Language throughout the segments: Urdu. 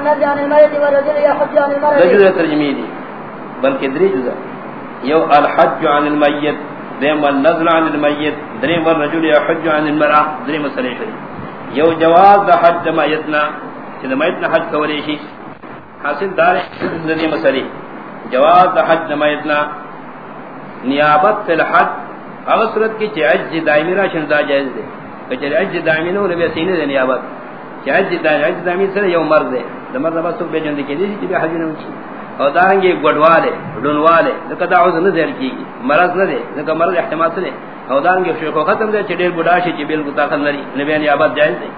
النزل عن الميت والرجل يحج عن المرأة رجل ترجمه دي بلکہ دری جزا یو الحج عن الميت دیم النزل عن الميت دریم الرجل يحج عن المرأة دریم مسئلہ شریف یو جواز دا حج دا میتنا کہ میتنا حج کولی شی. حاصل دار ذری مسئلہ جواز دا حج دا میتنا نیابت فی الحج اگر صورت کی چی عجز دائمی را شنزا جائز دے. کہ عجز دائمی نو نبی سینے دے نیابت. چی عجز دائمی سر یو مرد دے. دا مرد بس سب بے جندے کی دیسی چی حج نو چی اور دارنگی گوڑوالے ڈنوالے، لکہ دعوز نہ دیر کی مرض نہ دے، لکہ مرض احتمال سے دے۔ اور دارنگی شیخ ختم دے چی دیر گوڑاشی چی بیل گتا خل نری۔ نبی نے نیابت جائز دے۔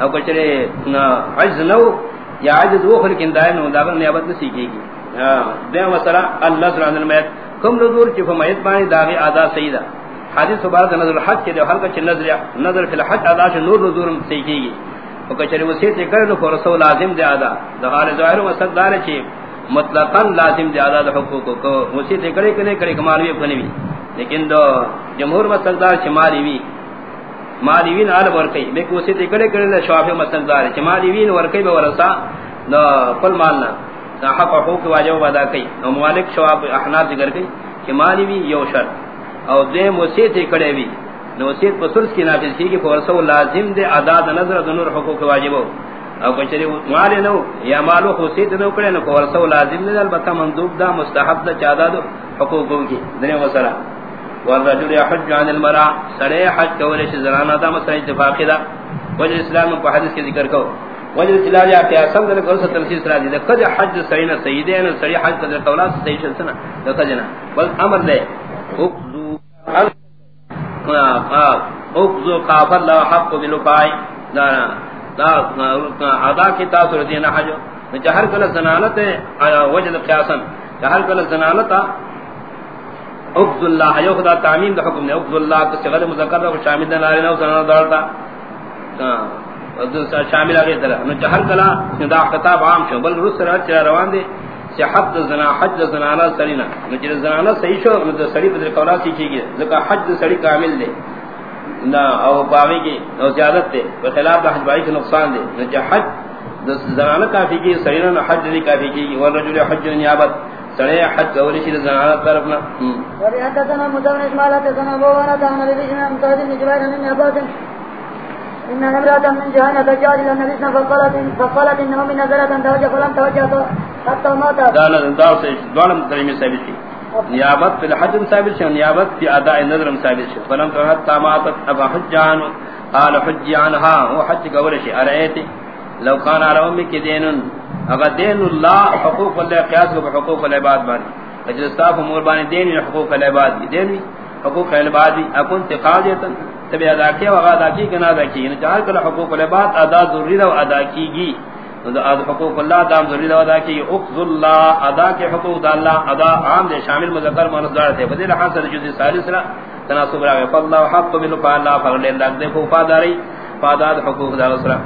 اور کچھ عجز نو یا عجز وہ خلکن دائم نو داغن نیابت نہ سیکھے گی۔ ہاں دے مسئلہ النظر عن المیت کم نظور چی فمیت بانی داغی آدھا سیدہ۔ حدیث سبارت نظر الحج کے دے، ہر کچھ نظر نظر فی الحج آدھا سے نور نظور سیکھے گی۔ اور کچھ وسیعت کرنے کو رسول لازم دے آدھا دہار ظاہر و صدار چی مطلقاً لازم دے آدھا حقوق کو وسیعت کرے کنے کرے کماروی اپنی بھی لیکن دو جمہور مستقدار چی مالی بھی مالی بھی نال ورکی. بے لیکن وسیعت کرے کرے شوافی مستقدار چی مالی ورکی بے ورسا دو پل مالنا حق حقوق واجب ادا کئی او مالک شواب احناف ذکر کئی کہ مالی بھی یو شرط. او دے وصیت کڑے بھی نو وصیت بسرس کی نافذ کی کہ فرسو لازم دے ادا نظر دنور حقوق واجب او کچری مال نو یا مالو وصیت نو کڑے نو فرسو لازم دے البتہ مندوب دا، مستحب دا چادا دو حقوق کی دنے وسرا والرجل يحج عن المرأة. سڑے حج کولے چھ زنانہ دا مسئلہ اتفاقی دا وجہ اسلام کو حدیث کے ذکر کو وجہ چلا جا کہ اصل دل کو تلخیص را دی قد حج سینا سیدین سری حج قدر قولا سید سنا لقجنا بل امر دے اقضو قافر لا حق بلقائی ادا کی تاثر دینا حجو جہر کل زنانت وجد قیاسا جہر کل زنانت اقضو اللہ یو خدا تعمیم دا حکم نے اقضو اللہ کسی غد مذکر دا شامل دا نارینہ و زنانت دارتا شامل آگے طرح جہر کلا دا خطاب عام. شو؟ بل رس رات چرا روان دے صحت زنا، حج زنانا سرینا نو چرا زنانا صحیح شو، نو دا سری بدر قولا سیکھی گیا ذکا حج سری کامل دے نا او باغی کی او زیادت دے بخلاف دا حج بائی کے نقصان دے نو جا حج زنانا کافی کی سرینا نو حج دی کافی کی والرجل حج نیابت. سڑے حج اولی شید زنانا طرفنا وری حدثنا مدون اسمالات زنا بوانا تانا لبیشنا مقادم نجبائر من عباد ان نمرات من جهنم تجاري النبي صلى الله عليه وسلم، فقالت انه من نزلت توجه فلم توجه حتى مات دانا داو سے دونم ترمی ثابت تھی نیابت فی الحج ثابت ہے نیابت فی اداء النذر ثابت ہے فلم تو حتى مات ابا حجان قال حج عنها هو حج قول شيء ارایت لو كان على امك دين اگر دین اللہ حقوق اللہ قیاس کو حقوق العباد بانی. اجل اجلستاف امور بانی، دین حقوق العباد بھی دین حقوق العباد بھی اكون تقاضیتا تبی ادا کیا و ادا کی کہ نہ ادا کی. یعنی چار کل حقوق العباد ادا ضروری ہے ادا کی گی. حقوق اللہ دام ضروری ہے ادا کی اخذ اللہ ادا کے حقوق اللہ ادا عام دے شامل مذکر مؤنث دار تھے۔ بدل حاصل جزء ثالث را تناسب را و حق بن الله فضل اللہ دے وفاداری فاداد حقوق دار اسرا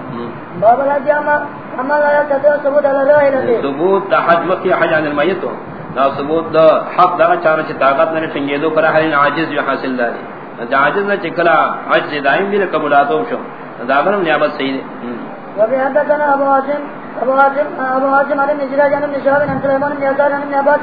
باب الجامع اما لا يتدو ثبوت على الرائلة ثبوت حج وقت حج عن الميت لا ثبوت حق دار چار چ طاقت نے ٹنگے پر ہر عاجز جو حاصل داری عاجز نہ چکلا عجز دائم بھی قبولاتو شو۔ داغرم نیابت صحیح ہے وفي حدثنا ابو عاصم ابو عاصم ابو عاصم على نجرا جان بن شهاب بن سليمان بن يزار بن عباس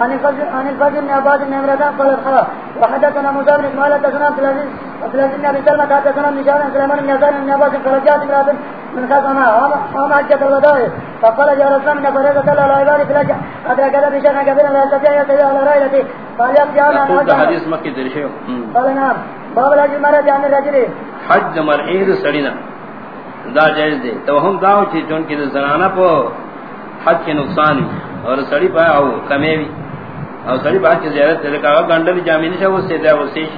عن الفضل عن الفضل بن عباس بن عمران قال الخلا وحدثنا موسى بن اسماعيل حدثنا عبد العزيز عبد العزيز بن ابي سلمة حدثنا من شهاب بن سليمان بن يزار بن عباس فرجعت امرأة من خزمها وما حجة الوداع فقال يا رسول الله فريضة الله على عبادي في الحج أدرك هذا بشأن كبيرا لا يستطيع يتبع على رايلته قال يبدي على حديث مكي درشيو قال نعم. باب الحج مرة عن الرجل. حج مرعید سڑینا دا جائز دے تو ہم داو چی چون کی زنانہ پو حج کے نقصان اور سڑی پا او کمی بھی اور سڑی پا حج کی زیادت دے لکا گنڈل جامعی نشا، وہ سیدہ وہ سیش.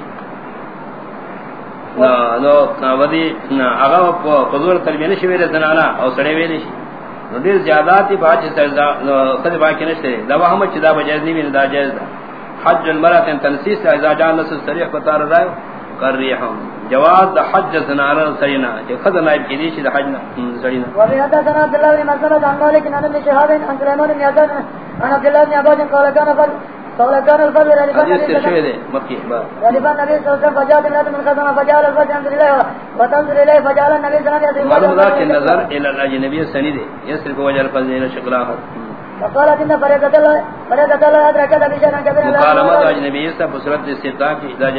نو ودی اگا پزور تربیہ نشی ویلے زنانہ اور سڑی ویلے شی نو دیر زیادہ زیاداتی پا حج خد باقی نشتے. دا وہم چی دا بجائز نہیں دا جائز دا. حج المرات تنسیس ازا جان نسل سریح بتا رہا ہے کر رہی ہوں جواز دا حج زنارا سرینا جو خد نائب کی دیشی دا حج سرینا وفي حدثنا عبد الله بن مسلمة عن مالك عن ابن شهاب عن سليمان بن يزار عن عبد الله بن عباس قال كان قال كان الفضل غالبا نبی صلی اللہ علیہ وسلم. فجاءت امرأة من خزمة فجعل الفجر ينظر إليها وتنظر إليه فجعل النبي صلى الله عليه وسلم. معلوم دا کہ نظر الى الاجنبی سنی دے یہ صرف وجہ الفضل الى شکل آخر. وقالت ان فريضة الله فريضة الله أدركت بشأن كبير مقالمات اجنبی سے بصورت استطاع کی اذا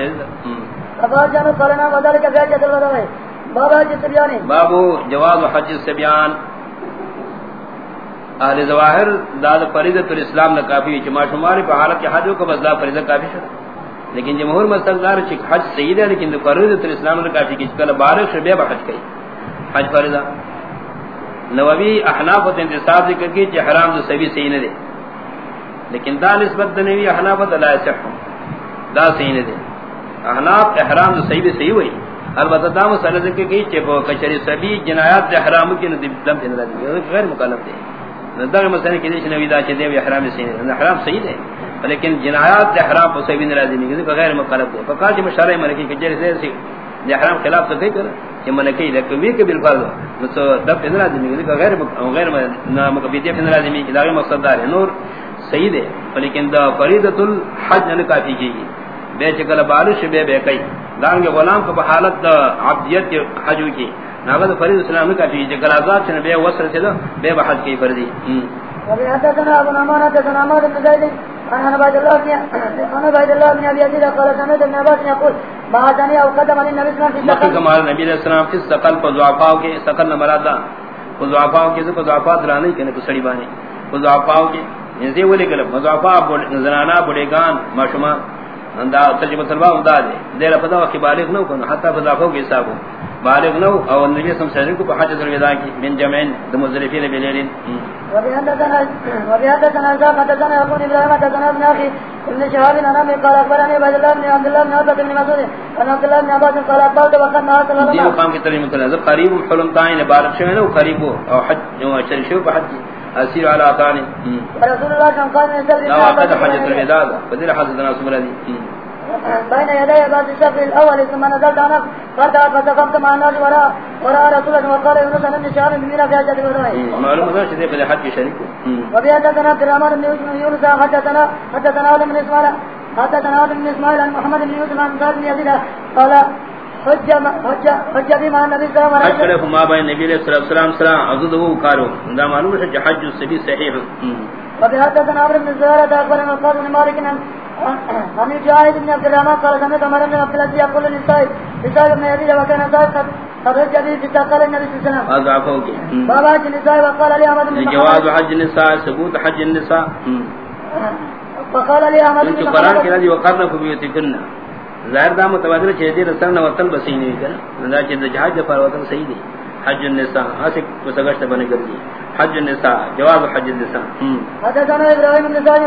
جائز جانو قالنا وذلك في حجة الوداع بابا جی جسریانی بابو جواز حج السبیان اہل ظواہر، داد فریضۃ الاسلام نہ کافی جما شمار پہ حالت کے حج کو بدلا فریضہ کافی ہے لیکن جمہور مستقدار چ حج سید ہے، لیکن فریضۃ الاسلام نہ کافی کہ کل بارش بے حج کئی حج فریضہ۔ نووی احناف و انتصاب ذکر کی کہ حرام جو سبھی صحیح نہ دے لیکن دا نسبت نوی احناف لا صح دا صحیح نہ دے احناف احرام جو صحیح صحیح ہوئی۔ البتہ دا مسئلہ ذکر کی کہ کچری سبھی جنایات دے احرام کی دم غیر مکلف دے۔ ندر مسئلہ کی دیش نوی دا چھ دے احرام صحیح ہے احرام صحیح ہے لیکن جنایات دے احرام کو صحیح بھی ناراضی نہیں کہ غیر مکلف دے۔ فقال جی مشارع ملکی کہ جیسے سے احرام خلاف تو کہیں کرا کہ ملکی ہے کہ بھی کہ بالفرض تو دب ناراضی نہیں کہ غیر غیر نام کو بیدی ناراضی نہیں کہ مقصد دار ہے نور صحیح ہے لیکن دا فریضۃ الحج نے کافی کی بے چکل بارش بے بے کئی۔ دانگے غلام کو بحالت عبدیت کے حجو کی۔ ناغد فرید اسلام نے کافی چکل آزاد چنے بے وصل سے بے بحج کی فردی۔ وفي حدثنا ابو نعمان حدثنا عمار بن زيد عن عبد الله عن عبد الله بن ابي يزيد قال سمعت ابن عباس يقول بعثني او قدم الله عليه وسلم في كمال النبي صلى الله عليه وسلم في الثقل فضعفاء کے ثقل نہ مراد فضعفاء کے فضعفاء درانے کے نہ سڑی بانے۔ کے ولے کہ فضعفاء زنانا بڑے گان ماشما اندا ترجمہ طلبہ اندا دے. دیر پتہ کہ بالغ نہ کو حتا فضافو کے حساب بالغ نہ او نبی علیہ وسلم کو حج الوداع کی من جمعین دمزرفین بلیلین وبيحدثنا وبيحدثنا ذاك حدثنا ابو ابراهيم حدثنا ابن اخي ابن شهاب انا من قال اخبرني عبد الله بن عبد الله بن عبد بن مسعود. ان عبد الله بن عباس قال قال وقنا صلى الله عليه وسلم کی ترجمہ طلب قریب حلم بارک شے نو قریب او حج جو شرشو بحج اسیر علی اتانی رسول اللہ صلی اللہ علیہ وسلم لا وقت حجۃ الوداع فضل حضرتنا سمرانی بين يدي بعد الشهر الاول ثم نزلت انا فردا فتقمت مع الناس وراء وراء رسول الله وقال يونس ان الشهر من في حجة الوداع معلوم ہے کہ في الحج شریک وبيحدثنا عبد الرحمن بن يونس حدثنا حدثنا بن اسماعيل حدثنا بن اسماعيل عن محمد بن يوسف عن زاد بن يزيد قال حج حج وسلم دا معلوم ہے کہ صحیح. عمرو بن قال بن جاہد بن عبد الرحمن قال سمعت عمر بن عبد العزيز يقول للنساء نساء قد قال النبي وسلم. بابا وقال لي احمد بن جواز حج النساء ثبوت حج النساء وقال لي احمد بن قرآن کے رضی وقرن في بيوتكن ظاہر دا متبادر چھے دیر رسلنا وطن بسی نہیں کرنا لذا چھے جہاج جفار وطن صحیح دی. حج النساء آسک بسگشت بنے کر دی. حج النساء جواب حج النساء. حدثنا ابراهيم بن قال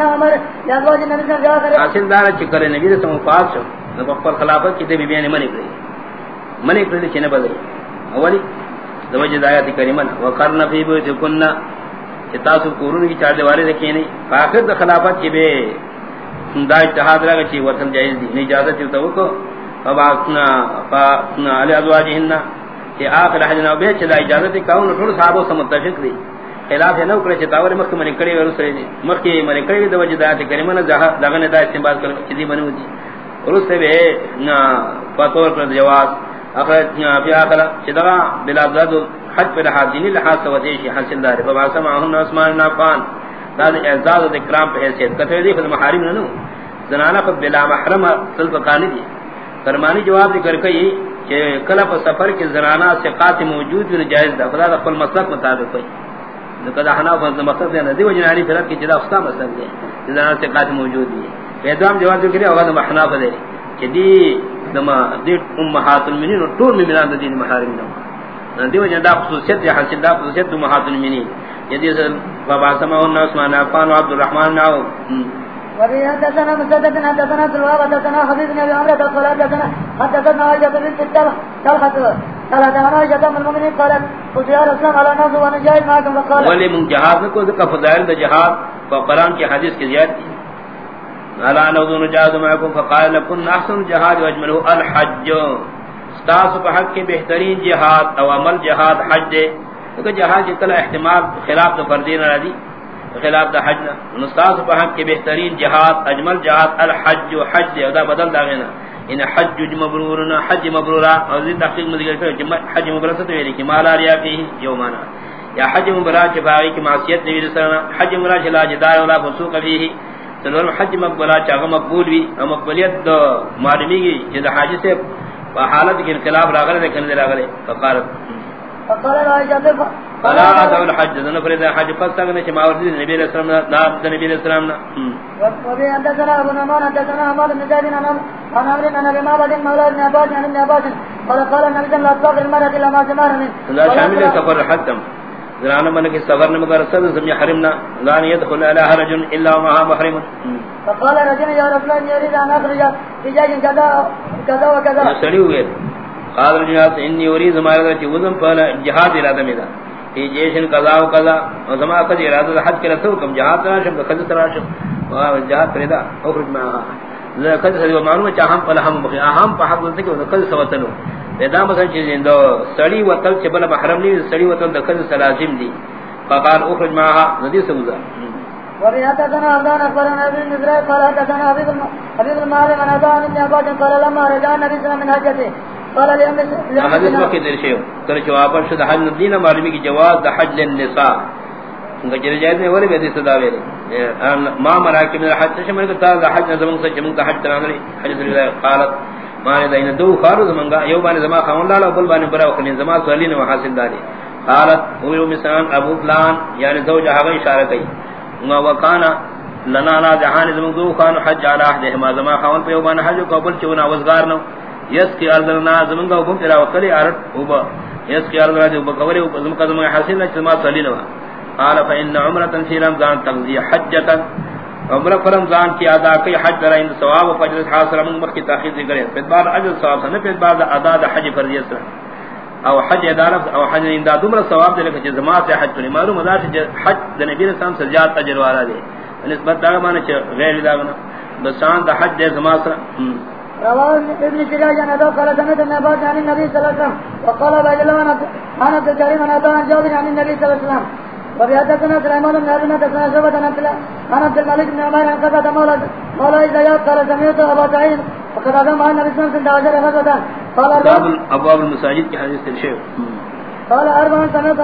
عمر وسلم حاصل دار نبی رسول اللہ پاس شو. نہ پر خلافت کی تے بیان منی کری. منی کری چنے بدل اولی زوج دایات کریمن وقرن فی بیتکن کتاب قرون کی چار دیواریں رکھی نہیں آخر خلافت کی بے دا اجتہاد لگا چی وطن جائز دی. اجازت تو کو فبعثنا فاثنا علی ازواجهن. کہ آخر حج نو بیچ دا اجازت کاون ٹھڑ صحابہ سے متفق دی خلاف ہے نو کرے چتاور مخ من کڑی ور سرے دی مخ کی من کڑی دو وجہ دا کریمہ نہ دغه دا استعمال کر چدی دی اور اس سے بھی نہ فطور پر جواز. اخر فی اخر چدا بلا زاد حج پر حاضرین لحاظ سودیشی حاصل دار. فبعث معهم عثمان نافان دا اعزاز و اکرام پہ حیثیت. کتے دی خود محارم نہ نو زنانہ پر بلا محرم سلف قانی دی فرمانی جواب ذکر کئی کہ کلا پر سفر کے زنانہ سے قات موجود بھی جائز دا خدا دا خپل مسلک مطابق کوئی کدا حنا فرض مقصد ہے دی وجنانی فرق کی جدا استا مسلک ہے زنانہ سے قات موجود بھی ہے ادام جواب ذکر ہے اوغا محنا فدے کہ دی دما دی امہات المؤمنین اور طول مومنان دین محارم نہ دی وجہ دا خصوصیت ہے حاصل دا خصوصیت امہات المؤمنین. یدی عثمان عفان عبد الرحمن ناو وبه حدثنا مسدد حدثنا سلوى حدثنا حبيب بن ابي عمرو قال حدثنا حدثنا عائشة بنت الطلحة طلحة قال حدثنا عائشة ام المؤمنين قالت قلت يا رسول الله على ناس وانا جاهد معكم؟ فقال ولي من جهاد کو ذکر فضائل جہاد فقران کی حدیث کی الا جهاد معكم؟ فقال احسن جهاد واجمله الحج. استاس بحق کے بہترین جہاد او عمل جہاد حج دے کہ جہاد کے کلا احتمال خلاف تو فردین راضی خلاف دا حج نستاس پا حق کے بہترین جہاد، اجمل جہاد، الحج و حج دے دا بدل دا غینا ان حج مبرورنا حج مبرورا، اور زید تحقیق مدگر کرو حج مبرورا ستو یعنی کہ مالا ریا فی یومانا یا حج مبرورا چی باغی کی معصیت نبی رسولنا حج مبرورا چی لا جدار ولا فسوق فیہی سنور حج مقبولہ چاہا مقبول بھی اور مقبولیت دو معلومی گی جد حاجی سے حالت کی انقلاب راغلے دیکھنے دے راغلے۔ فقارت فقال العائشة فلا ادعو الحج. ذن فريد حج فاستغنى كما ورد. النبي صلى الله عليه وسلم ناب النبي صلى الله عليه وسلم وفي حدثنا ابو نعمان حدثنا حماد بن زيد عن عن عمرو بن ابي معبد مولى ابن عباس عن ابن عباس. قال قال النبي صلى الله عليه وسلم المرأة الا ما جمار من لا شامل سفر حتم ذرانا من کے سفر نہ مگر صد سمجھ حرمنا. لا يدخل على حرج الا وما محرم. فقال رجل يا رسول الله يريد ان اخرج في جاج كذا كذا وكذا. سڑی ہوئے قال الجهاد اني اريد ما يريد وزن فلا جهاد ارادہ میرا یہ جیشن قضا و قضا و زما قد ارادہ حج کے رسول کم جہاد تراشم قد تراشم و جہاد فردا اخرج ما قد سدی معلوم چاہم پل ہم بخی اہم پہ حق کہ قد سوتنو. پیدا مثلا چیز اندو سڑی و تل چبل محرم نہیں سڑی و تل قد سلازم دی فقال اخرج ما ندی سمزا ورياتنا عبدان اخبرنا ابن نزراء قال حدثنا حبيب المعلم عن عبدان ابن عباد قال لما رجع النبي صلى الله عليه وسلم من حجته حدیث وقت در شیو چو واپس شد حج ندین معلومی کی جواز دا حج للنساء. انگا جر جائز میں ولی بیدی صدا ویلی ما مراکی من الحج. تشمر کتا دا حج نظمون سا چمون تا حج ترانگلی حج صلی اللہ قالت. مانے دا این دو خارو زمانگا یو بانی زمان خاون لالا و بل بانی برا وقلین زمان سوالین و حاصل داری قالت ہوئی مثلا ابو فلان یعنی زوج حقا اشارہ کئی وکانا لنا نا جہان زمان دو خانو حج علا احدہما زمان خاون پہ یو بانی حج و قبل چونا وزگار نو یس کی ارضنا زمنگا حکم تیرا وکلی ارد اوبا۔ یس کی ارضنا اوبا۔ کوری زمکا زمکا حسین چما صلی نوا۔ قال فإن عمرة في رمضان تغذي حجة۔ عمرہ پر رمضان کی ادا کی حج در ان ثواب و فجر حاصل من مخ کی تاخیر ذکر ہے پھر بعد اجر ثواب نہ پھر بعد ادا حج فرضیت سے او حج ادارت او حج اندا دمر ثواب دے کہ جماعت سے حج نہیں۔ معلوم ادا سے حج نبی علیہ السلام سے زیادہ اجر والا دے۔ نسبت دا معنی غیر دا بسان دا حج دے جماعت رواه ابن سراج عن ابي قال سمعت ابن عباس عن النبي صلى الله عليه وسلم۔ وقال ابي جلال عن عبد الكريم عن ابي جابر عن النبي صلى الله عليه وسلم۔ وفي حدثنا سليمان بن ابي حدثنا شعبة عن عبد الملك بن عمر عن قتادة مولى مولى زياد قال سمعت ابا سعيد وقد اقام عن النبي صلى الله عليه وسلم قال ابواب المساجد کی حدیث الشيخ. قال اربع سمعت